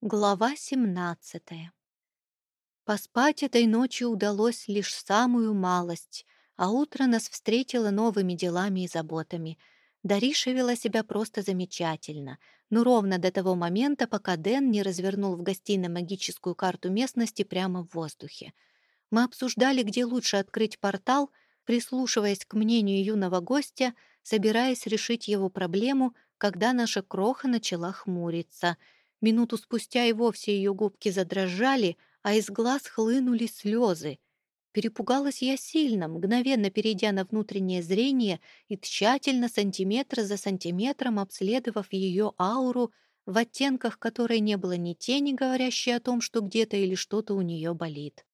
Глава 17 Поспать этой ночью удалось лишь самую малость, а утро нас встретило новыми делами и заботами. Дариша вела себя просто замечательно, но ровно до того момента, пока Дэн не развернул в гостиной магическую карту местности прямо в воздухе. Мы обсуждали, где лучше открыть портал, прислушиваясь к мнению юного гостя, собираясь решить его проблему, когда наша кроха начала хмуриться — Минуту спустя и вовсе ее губки задрожали, а из глаз хлынули слезы. Перепугалась я сильно, мгновенно перейдя на внутреннее зрение и тщательно, сантиметр за сантиметром, обследовав ее ауру, в оттенках которой не было ни тени, говорящей о том, что где-то или что-то у нее болит.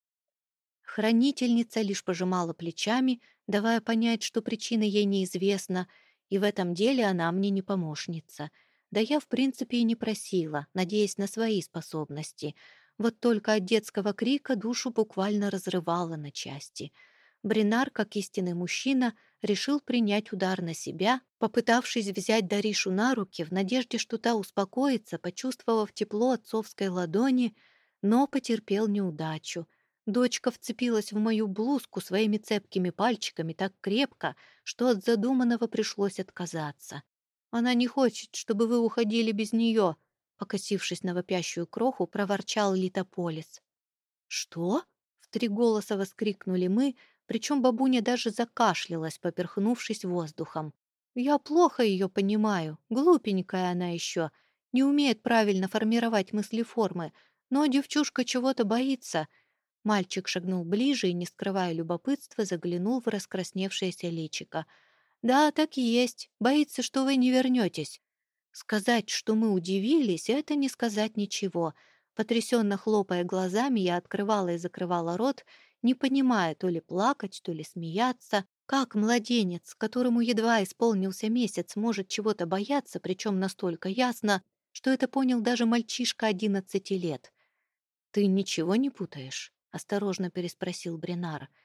Хранительница лишь пожимала плечами, давая понять, что причина ей неизвестна, и в этом деле она мне не помощница — да я, в принципе, и не просила, надеясь на свои способности. Вот только от детского крика душу буквально разрывало на части. Бринар, как истинный мужчина, решил принять удар на себя, попытавшись взять Даришу на руки в надежде, что та успокоится, почувствовав тепло отцовской ладони, но потерпел неудачу. Дочка вцепилась в мою блузку своими цепкими пальчиками так крепко, что от задуманного пришлось отказаться. Она не хочет, чтобы вы уходили без нее», — покосившись на вопящую кроху, проворчал Литополис. «Что?» — в три голоса воскликнули мы, причем бабуня даже закашлялась, поперхнувшись воздухом. «Я плохо ее понимаю, глупенькая она еще, не умеет правильно формировать мыслеформы, но девчушка чего-то боится». Мальчик шагнул ближе и, не скрывая любопытства, заглянул в раскрасневшееся личико — «Да, так и есть. Боится, что вы не вернетесь». Сказать, что мы удивились, это не сказать ничего. Потрясенно хлопая глазами, я открывала и закрывала рот, не понимая то ли плакать, то ли смеяться. Как младенец, которому едва исполнился месяц, может чего-то бояться, причем настолько ясно, что это понял даже мальчишка одиннадцати лет. «Ты ничего не путаешь?» — осторожно переспросил Бренар. —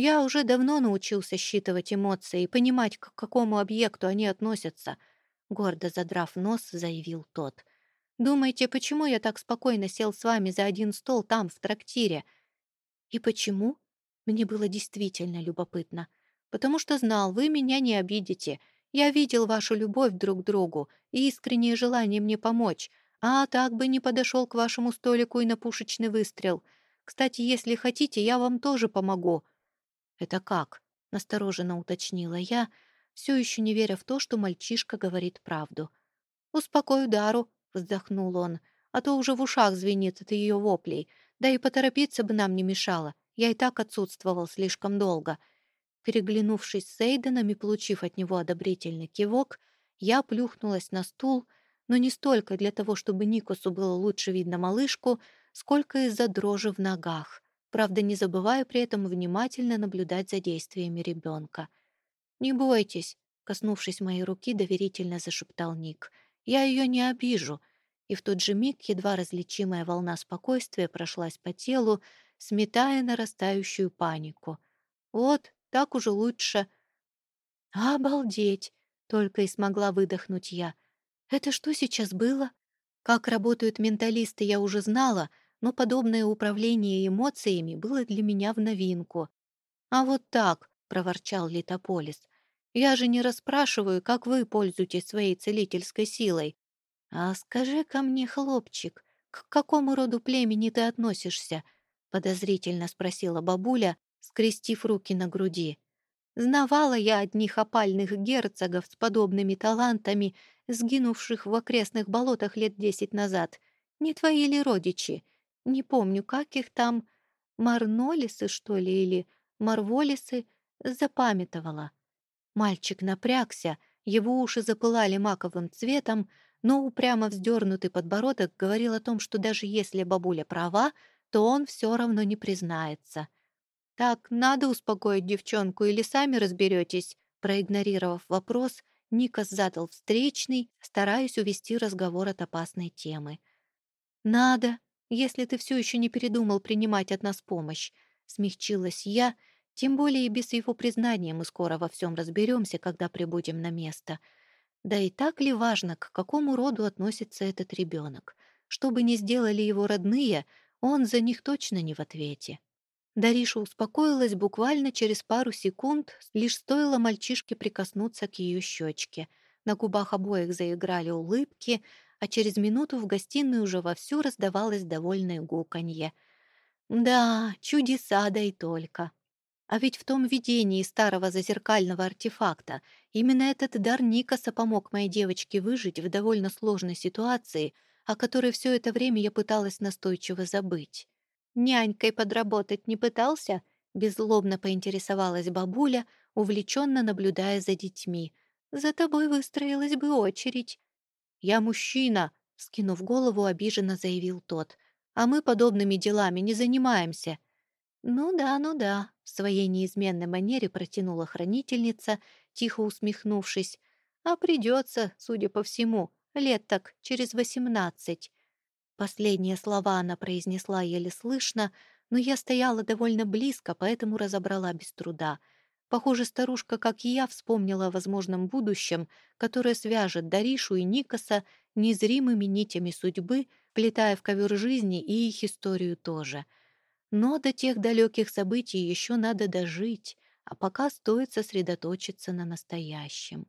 я уже давно научился считывать эмоции и понимать, к какому объекту они относятся, гордо задрав нос, заявил тот. Думаете, почему я так спокойно сел с вами за один стол там, в трактире? И почему? Мне было действительно любопытно. Потому что знал, вы меня не обидите. Я видел вашу любовь друг к другу и искреннее желание мне помочь, а так бы не подошел к вашему столику и на пушечный выстрел. Кстати, если хотите, я вам тоже помогу. «Это как?» — настороженно уточнила я, все еще не веря в то, что мальчишка говорит правду. «Успокой Дару», — вздохнул он, «а то уже в ушах звенит от ее воплей. Да и поторопиться бы нам не мешало. Я и так отсутствовал слишком долго». Переглянувшись с Эйденом и получив от него одобрительный кивок, я плюхнулась на стул, но не столько для того, чтобы Никосу было лучше видно малышку, сколько из-за дрожи в ногах — правда, не забывая при этом внимательно наблюдать за действиями ребенка. «Не бойтесь», — коснувшись моей руки, доверительно зашептал Ник. «Я ее не обижу». И в тот же миг едва различимая волна спокойствия прошлась по телу, сметая нарастающую панику. «Вот, так уже лучше». «Обалдеть!» — только и смогла выдохнуть я. «Это что сейчас было?» Как работают менталисты, я уже знала — но подобное управление эмоциями было для меня в новинку. «А вот так», — проворчал Литополис, — «я же не расспрашиваю, как вы пользуетесь своей целительской силой. А скажи ко мне, хлопчик, к какому роду племени ты относишься?» — подозрительно спросила бабуля, скрестив руки на груди. Знавала я одних опальных герцогов с подобными талантами, сгинувших в окрестных болотах лет десять назад. Не твои ли родичи? Не помню, как их там, Марнолисы, что ли, или Марволисы, запамятовала. Мальчик напрягся, его уши запылали маковым цветом, но упрямо вздернутый подбородок говорил о том, что даже если бабуля права, то он все равно не признается. «Так, надо успокоить девчонку или сами разберетесь?» Проигнорировав вопрос, Никас задал встречный, стараясь увести разговор от опасной темы. «Надо», если ты все еще не передумал принимать от нас помощь», — смягчилась я, тем более и без его признания мы скоро во всем разберемся, когда прибудем на место. Да и так ли важно, к какому роду относится этот ребенок? что бы ни сделали его родные, он за них точно не в ответе. Дариша успокоилась буквально через пару секунд, лишь стоило мальчишке прикоснуться к ее щечке. На губах обоих заиграли улыбки, а через минуту в гостиной уже вовсю раздавалось довольное гуканье. «Да, чудеса да и только!» А ведь в том видении старого зазеркального артефакта именно этот дар Никаса помог моей девочке выжить в довольно сложной ситуации, о которой все это время я пыталась настойчиво забыть. «Нянькой подработать не пытался?» — беззлобно поинтересовалась бабуля, увлеченно наблюдая за детьми. «За тобой выстроилась бы очередь». «Я мужчина», — скинув голову, обиженно заявил тот. «А мы подобными делами не занимаемся». «Ну да, ну да», — в своей неизменной манере протянула хранительница, тихо усмехнувшись. «А придется, судя по всему, лет так через восемнадцать. Последние слова она произнесла еле слышно, но я стояла довольно близко, поэтому разобрала без труда. Похоже, старушка, как и я, вспомнила о возможном будущем, которое свяжет Даришу и Никаса незримыми нитями судьбы, плетая в ковер жизни и их историю тоже. Но до тех далеких событий еще надо дожить, а пока стоит сосредоточиться на настоящем.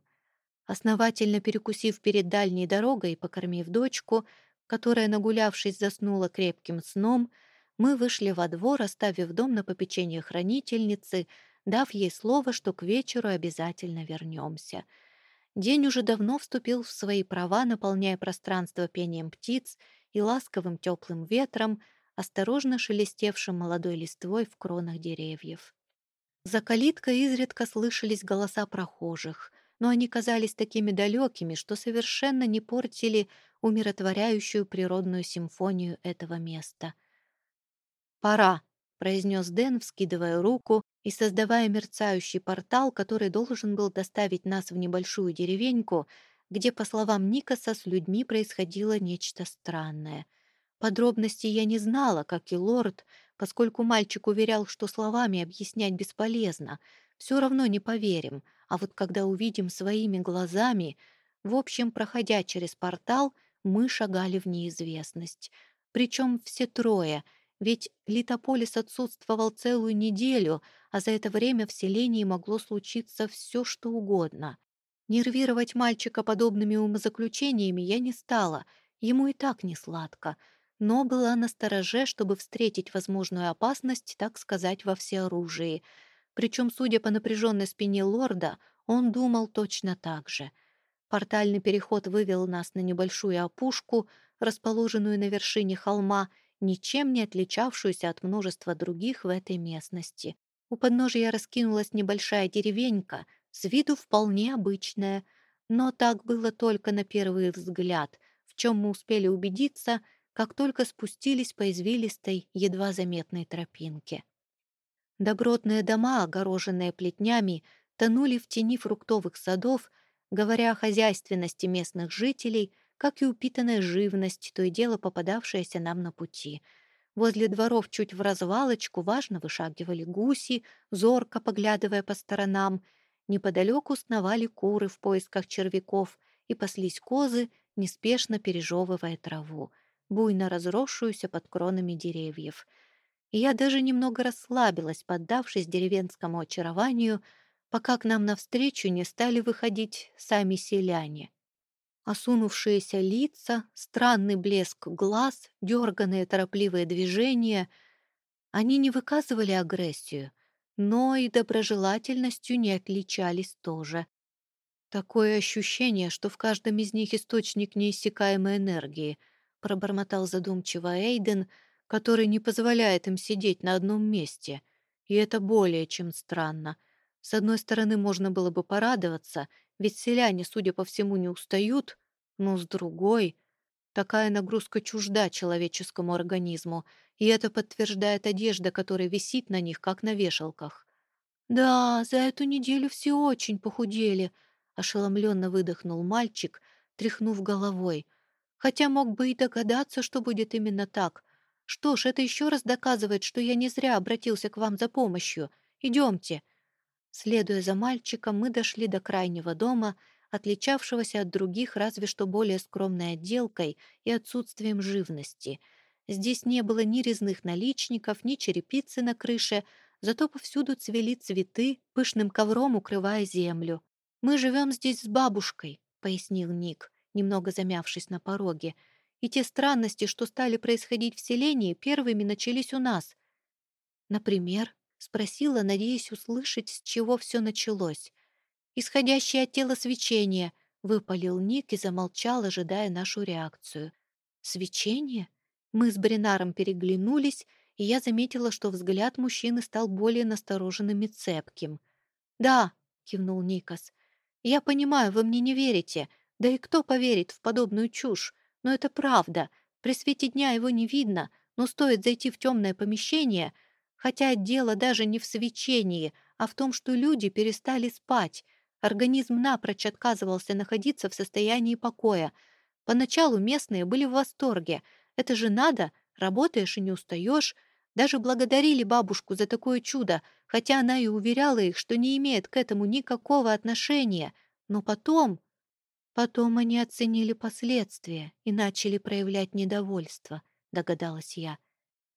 Основательно перекусив перед дальней дорогой и покормив дочку, которая, нагулявшись, заснула крепким сном, мы вышли во двор, оставив дом на попечение хранительницы, дав ей слово, что к вечеру обязательно вернемся. День уже давно вступил в свои права, наполняя пространство пением птиц и ласковым теплым ветром, осторожно шелестевшим молодой листвой в кронах деревьев. За калиткой изредка слышались голоса прохожих, но они казались такими далекими, что совершенно не портили умиротворяющую природную симфонию этого места. «Пора», — произнес Дэн, вскидывая руку и создавая мерцающий портал, который должен был доставить нас в небольшую деревеньку, где, по словам Никаса, с людьми происходило нечто странное. Подробностей я не знала, как и лорд, поскольку мальчик уверял, что словами объяснять бесполезно. Все равно не поверим, а вот когда увидим своими глазами... В общем, проходя через портал — мы шагали в неизвестность. Причем все трое, ведь Литополис отсутствовал целую неделю, а за это время в селении могло случиться все, что угодно. Нервировать мальчика подобными умозаключениями я не стала, ему и так не сладко, но была настороже, чтобы встретить возможную опасность, так сказать, во всеоружии. Причем, судя по напряженной спине лорда, он думал точно так же — Портальный переход вывел нас на небольшую опушку, расположенную на вершине холма, ничем не отличавшуюся от множества других в этой местности. У подножия раскинулась небольшая деревенька, с виду вполне обычная, но так было только на первый взгляд, в чем мы успели убедиться, как только спустились по извилистой, едва заметной тропинке. Добротные дома, огороженные плетнями, тонули в тени фруктовых садов, говоря о хозяйственности местных жителей, как и упитанная живность, то и дело попадавшаяся нам на пути. Возле дворов чуть в развалочку важно вышагивали гуси, зорко поглядывая по сторонам. Неподалеку сновали куры в поисках червяков и паслись козы, неспешно пережевывая траву, буйно разросшуюся под кронами деревьев. И я даже немного расслабилась, поддавшись деревенскому очарованию — пока к нам навстречу не стали выходить сами селяне. Осунувшиеся лица, странный блеск глаз, дерганные торопливые движения. Они не выказывали агрессию, но и доброжелательностью не отличались тоже. Такое ощущение, что в каждом из них источник неиссякаемой энергии, пробормотал задумчиво Эйден, который не позволяет им сидеть на одном месте. И это более чем странно — с одной стороны, можно было бы порадоваться, ведь селяне, судя по всему, не устают, но с другой... Такая нагрузка чужда человеческому организму, и это подтверждает одежда, которая висит на них, как на вешалках. «Да, за эту неделю все очень похудели», — ошеломленно выдохнул мальчик, тряхнув головой. «Хотя мог бы и догадаться, что будет именно так. Что ж, это еще раз доказывает, что я не зря обратился к вам за помощью. Идемте». Следуя за мальчиком, мы дошли до крайнего дома, отличавшегося от других разве что более скромной отделкой и отсутствием живности. Здесь не было ни резных наличников, ни черепицы на крыше, зато повсюду цвели цветы, пышным ковром укрывая землю. «Мы живем здесь с бабушкой», — пояснил Ник, немного замявшись на пороге. «И те странности, что стали происходить в селении, первыми начались у нас». «Например?» — спросила, надеясь услышать, с чего все началось. «Исходящее от тела свечение», — выпалил Ник и замолчал, ожидая нашу реакцию. «Свечение?» Мы с Бринаром переглянулись, и я заметила, что взгляд мужчины стал более настороженным и цепким. «Да», — кивнул Никас, — «я понимаю, вы мне не верите. Да и кто поверит в подобную чушь? Но это правда. При свете дня его не видно, но стоит зайти в темное помещение, хотя дело даже не в свечении, а в том, что люди перестали спать. Организм напрочь отказывался находиться в состоянии покоя. Поначалу местные были в восторге. Это же надо, работаешь и не устаешь. Даже благодарили бабушку за такое чудо, хотя она и уверяла их, что не имеет к этому никакого отношения. Но потом... Потом они оценили последствия и начали проявлять недовольство, догадалась я.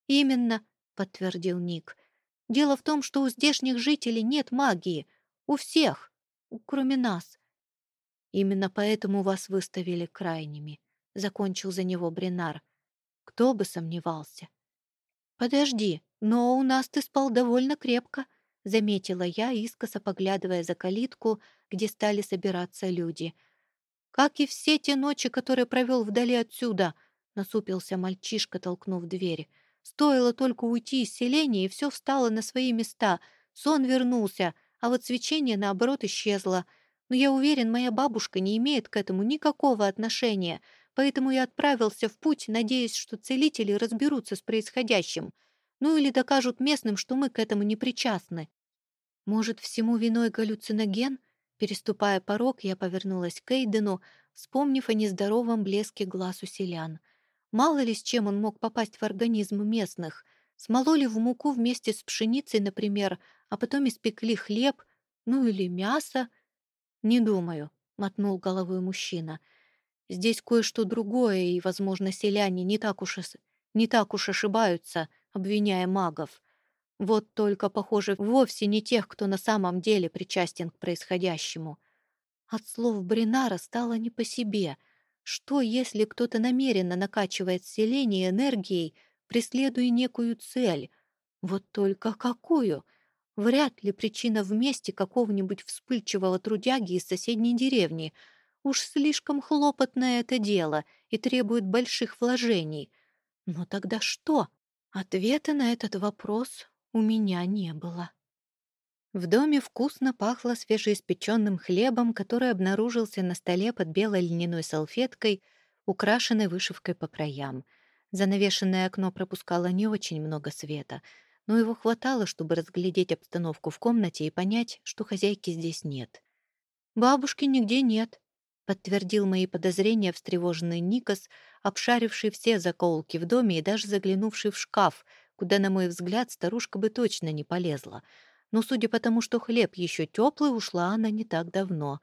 «Именно», — подтвердил Ник. «Дело в том, что у здешних жителей нет магии. У всех, кроме нас. Именно поэтому вас выставили крайними», — закончил за него Бринар. «Кто бы сомневался?» «Подожди, но у нас ты спал довольно крепко», — заметила я, искоса поглядывая за калитку, где стали собираться люди. «Как и все те ночи, которые провел вдали отсюда», — насупился мальчишка, толкнув дверь. «Стоило только уйти из селения, и все встало на свои места. Сон вернулся, а вот свечение, наоборот, исчезло. Но я уверен, моя бабушка не имеет к этому никакого отношения поэтому я отправился в путь, надеясь, что целители разберутся с происходящим, ну или докажут местным, что мы к этому не причастны. Может, всему виной галлюциноген? Переступая порог, я повернулась к Эйдену, вспомнив о нездоровом блеске глаз у селян. Мало ли с чем он мог попасть в организм местных. Смололи в муку вместе с пшеницей, например, а потом испекли хлеб, ну или мясо. «Не думаю», — мотнул головой мужчина — Здесь кое-что другое, и, возможно, селяне не так уж, не так уж ошибаются, обвиняя магов. Вот только, похоже, вовсе не тех, кто на самом деле причастен к происходящему. От слов Бринара стало не по себе. Что, если кто-то намеренно накачивает селение энергией, преследуя некую цель? Вот только какую? Вряд ли причина в месте какого-нибудь вспыльчивого трудяги из соседней деревни — Уж слишком хлопотное это дело и требует больших вложений. Но тогда что? Ответа на этот вопрос у меня не было. В доме вкусно пахло свежеиспеченным хлебом, который обнаружился на столе под белой льняной салфеткой, украшенной вышивкой по краям. Занавешенное окно пропускало не очень много света, но его хватало, чтобы разглядеть обстановку в комнате и понять, что хозяйки здесь нет. «Бабушки нигде нет», подтвердил мои подозрения встревоженный Никос, обшаривший все закоулки в доме и даже заглянувший в шкаф, куда, на мой взгляд, старушка бы точно не полезла. Но, судя по тому, что хлеб еще теплый, ушла она не так давно.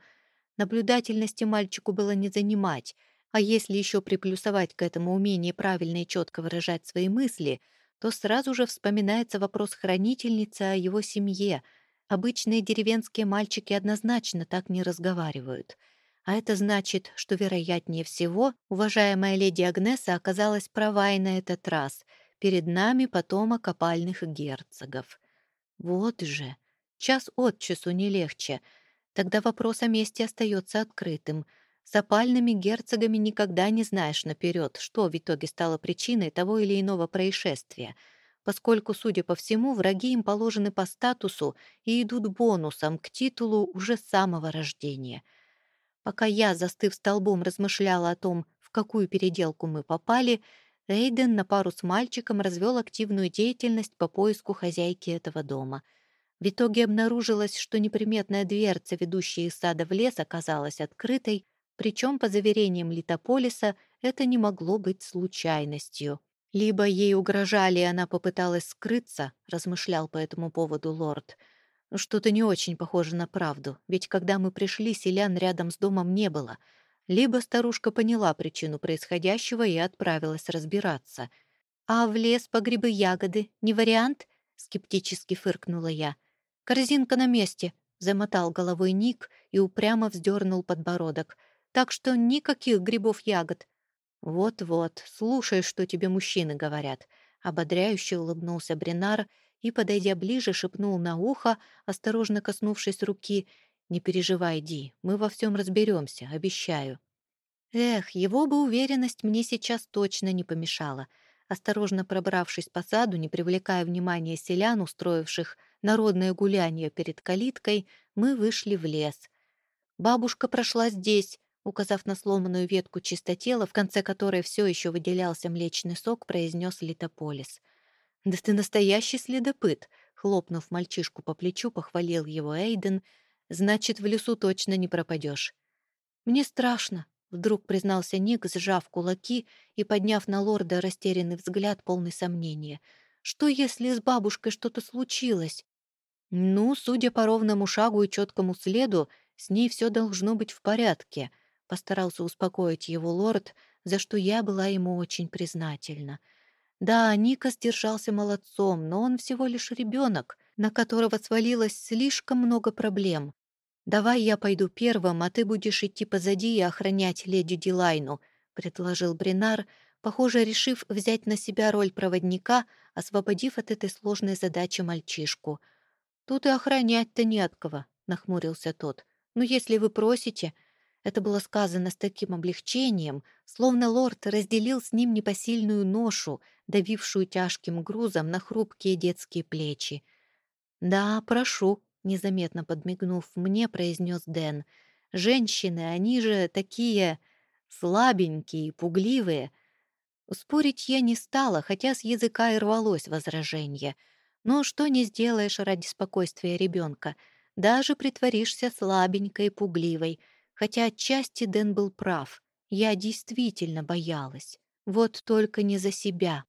Наблюдательности мальчику было не занимать, а если еще приплюсовать к этому умение правильно и четко выражать свои мысли, то сразу же вспоминается вопрос хранительницы о его семье. Обычные деревенские мальчики однозначно так не разговаривают — а это значит, что, вероятнее всего, уважаемая леди Агнеса оказалась права и на этот раз. Перед нами потомок опальных герцогов. Вот же! Час от часу не легче. Тогда вопрос о месте остается открытым. С опальными герцогами никогда не знаешь наперед, что в итоге стало причиной того или иного происшествия — поскольку, судя по всему, враги им положены по статусу и идут бонусом к титулу уже с самого рождения — Пока я, застыв столбом, размышляла о том, в какую переделку мы попали, Эйден на пару с мальчиком развел активную деятельность по поиску хозяйки этого дома. В итоге обнаружилось, что неприметная дверца, ведущая из сада в лес, оказалась открытой, причем, по заверениям Литополиса, это не могло быть случайностью. Либо ей угрожали, и она попыталась скрыться, размышлял по этому поводу лорд, Что-то не очень похоже на правду, ведь когда мы пришли, селян рядом с домом не было. Либо старушка поняла причину происходящего и отправилась разбираться. «А в лес по грибы-ягоды не вариант?» — скептически фыркнула я. «Корзинка на месте», — замотал головой Ник и упрямо вздернул подбородок. «Так что никаких грибов-ягод». «Вот-вот, слушай, что тебе мужчины говорят», — ободряюще улыбнулся Бринар и, подойдя ближе, шепнул на ухо, осторожно коснувшись руки, «Не переживай, Ди, мы во всем разберемся, обещаю». Эх, его бы уверенность мне сейчас точно не помешала. Осторожно пробравшись по саду, не привлекая внимания селян, устроивших народное гуляние перед калиткой, мы вышли в лес. Бабушка прошла здесь, указав на сломанную ветку чистотела, в конце которой все еще выделялся млечный сок, произнес Литополис. «Да ты настоящий следопыт!» Хлопнув мальчишку по плечу, похвалил его Эйден. «Значит, в лесу точно не пропадешь». «Мне страшно», — вдруг признался Ник, сжав кулаки и подняв на лорда растерянный взгляд, полный сомнения. «Что, если с бабушкой что-то случилось?» «Ну, судя по ровному шагу и четкому следу, с ней все должно быть в порядке», — постарался успокоить его лорд, за что я была ему очень признательна. Да, Никас держался молодцом, но он всего лишь ребенок, на которого свалилось слишком много проблем. «Давай я пойду первым, а ты будешь идти позади и охранять леди Дилайну», — предложил Бринар, похоже, решив взять на себя роль проводника, освободив от этой сложной задачи мальчишку. «Тут и охранять-то не от кого», — нахмурился тот. «Ну, если вы просите...» Это было сказано с таким облегчением, словно лорд разделил с ним непосильную ношу, давившую тяжким грузом на хрупкие детские плечи. «Да, прошу», — незаметно подмигнув мне, произнес Дэн. «Женщины, они же такие слабенькие пугливые». Спорить я не стала, хотя с языка и рвалось возражение. Но что не сделаешь ради спокойствия ребенка, даже притворишься слабенькой пугливой — Хотя отчасти Дэн был прав. Я действительно боялась. Вот только не за себя.